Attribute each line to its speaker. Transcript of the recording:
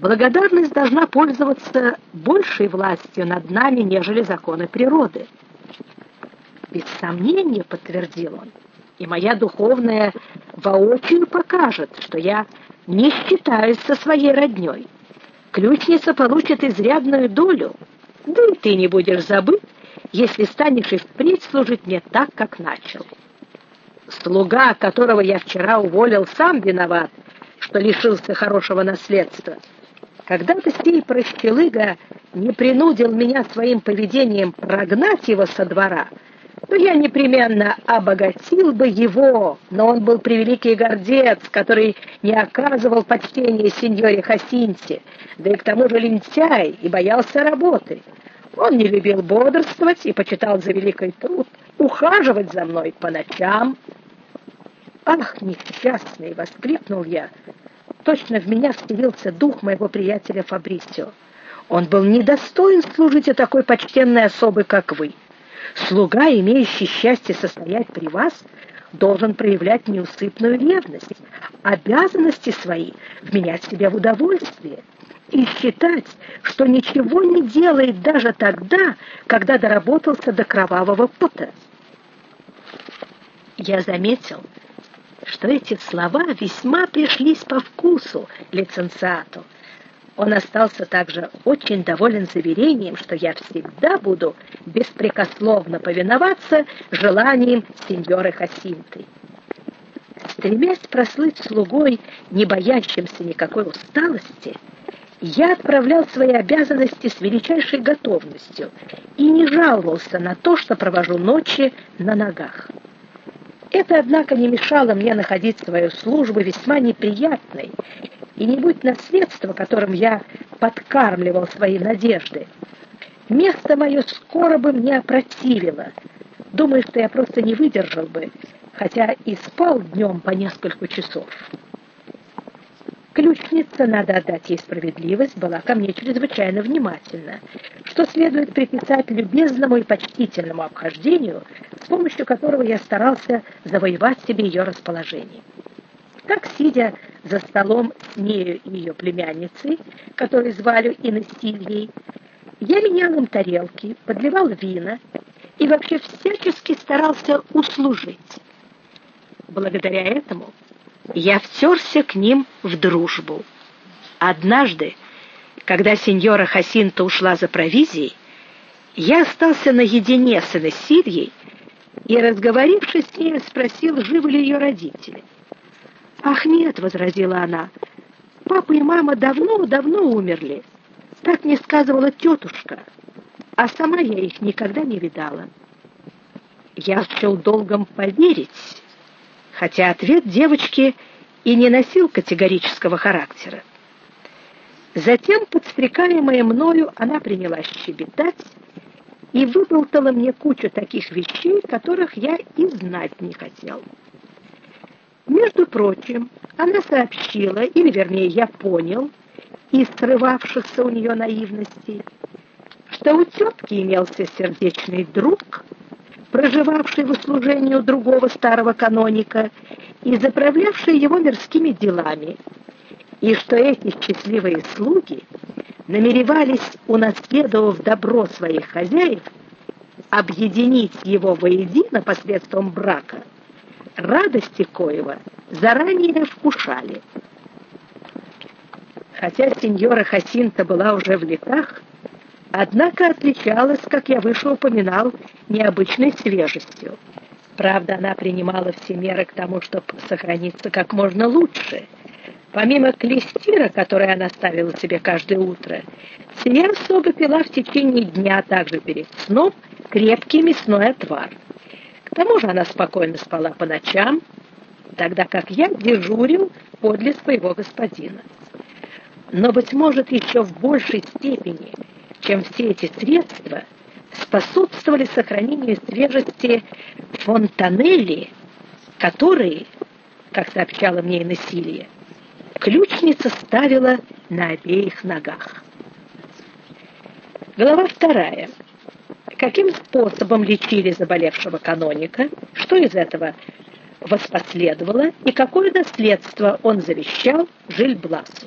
Speaker 1: благодарность должна пользоваться большей властью над нами, нежели законы природы. Без сомнения, подтвердил он, и моя духовная воочию покажет, что я не считаюсь со своей роднёй. Ключница получит изрядную долю, да и ты не будешь забыть, если станешь и впредь служить мне так, как начал. Слуга, которого я вчера уволил, сам виноват, что лишился хорошего наследства. Когда-то сей прощелыга не принудил меня своим поведением прогнать его со двора, то я непременно обогатил бы его, но он был превеликий гордец, который не оказывал почтения сеньоре Хасинте, да и к тому же лентяй и боялся работы. Он не любил бодрствовать и почитал за великий труд ухаживать за мной по ночам. Ах, несчастный, воскликнул я. Точно в меня вселился дух моего приятеля Фабрисио. Он был недостоин служить у такой почтенной особы, как вы. Слуга, имеющий счастье состоять при вас, должен проявлять неусыпную ревность, обязанности свои вменять себе в удовольствие и считать, что ничего не делает даже тогда, когда доработался до кровавого пота. Я заметил, что эти слова весьма пришлись по вкусу лицензиату. Он остался также очень доволен заверением, что я всегда буду беспрекословно повиноваться желаниям сеньоры Хасинты. Стремясь прослыть слугой, не боящимся никакой усталости, я отправлял свои обязанности с величайшей готовностью и не жаловался на то, что провожу ночи на ногах. Это, однако, не мешало мне находить свою службу весьма неприятной, и не будь наследства, которым я подкармливал свои надежды, место мое скоро бы мне опротивило. Думаю, что я просто не выдержал бы, хотя и спал днем по несколько часов. Ключница, надо отдать ей справедливость, была ко мне чрезвычайно внимательна, что следует приписать любезному и почтительному обхождению, помощью которого я старался завоевать себе ее расположение. Так, сидя за столом с нею и ее племянницей, которую звали Иннесильей, я менял им тарелки, подливал вина и вообще всячески старался услужить. Благодаря этому я втерся к ним в дружбу. Однажды, когда сеньора Хасинта ушла за провизией, я остался наедине с Инессильей и, разговорившись с ней, спросил, живы ли ее родители. «Ах, нет», — возразила она, — «папа и мама давно-давно умерли. Так мне сказывала тетушка, а сама я их никогда не видала». Я счел долгом поверить, хотя ответ девочки и не носил категорического характера. Затем, подстрекаемая мною, она принялась щебетать и выболтала мне кучу таких вещей, которых я и знать не хотел. Между прочим, она сообщила, или вернее я понял, из срывавшихся у нее наивностей, что у тетки имелся сердечный друг, проживавший в услужении у другого старого каноника и заправлявший его мирскими делами, и что эти счастливые слуги намеревались, унаследовав добро своих хозяев, объединить его воедино посредством брака, радости коего заранее вкушали. Хотя сеньора Хасинта была уже в летах, однако отличалась, как я выше упоминал, необычной свежестью. Правда, она принимала все меры к тому, чтобы сохраниться как можно лучше. Помимо клестира, который она ставила себе каждое утро, сия особо пила в течение дня, а также перед сном, крепкий мясной отвар. К тому же она спокойно спала по ночам, тогда как я дежурил подле своего господина. Но, быть может, еще в большей степени – чем все эти средства способствовали сохранению свежести фонтанелли, которые, как сообщала мне насилие, ключница ставила на обеих ногах. Глава вторая. Каким способом лечили заболевшего каноника? Что из этого воспоследовало и какое наследство он завещал Жильбласу?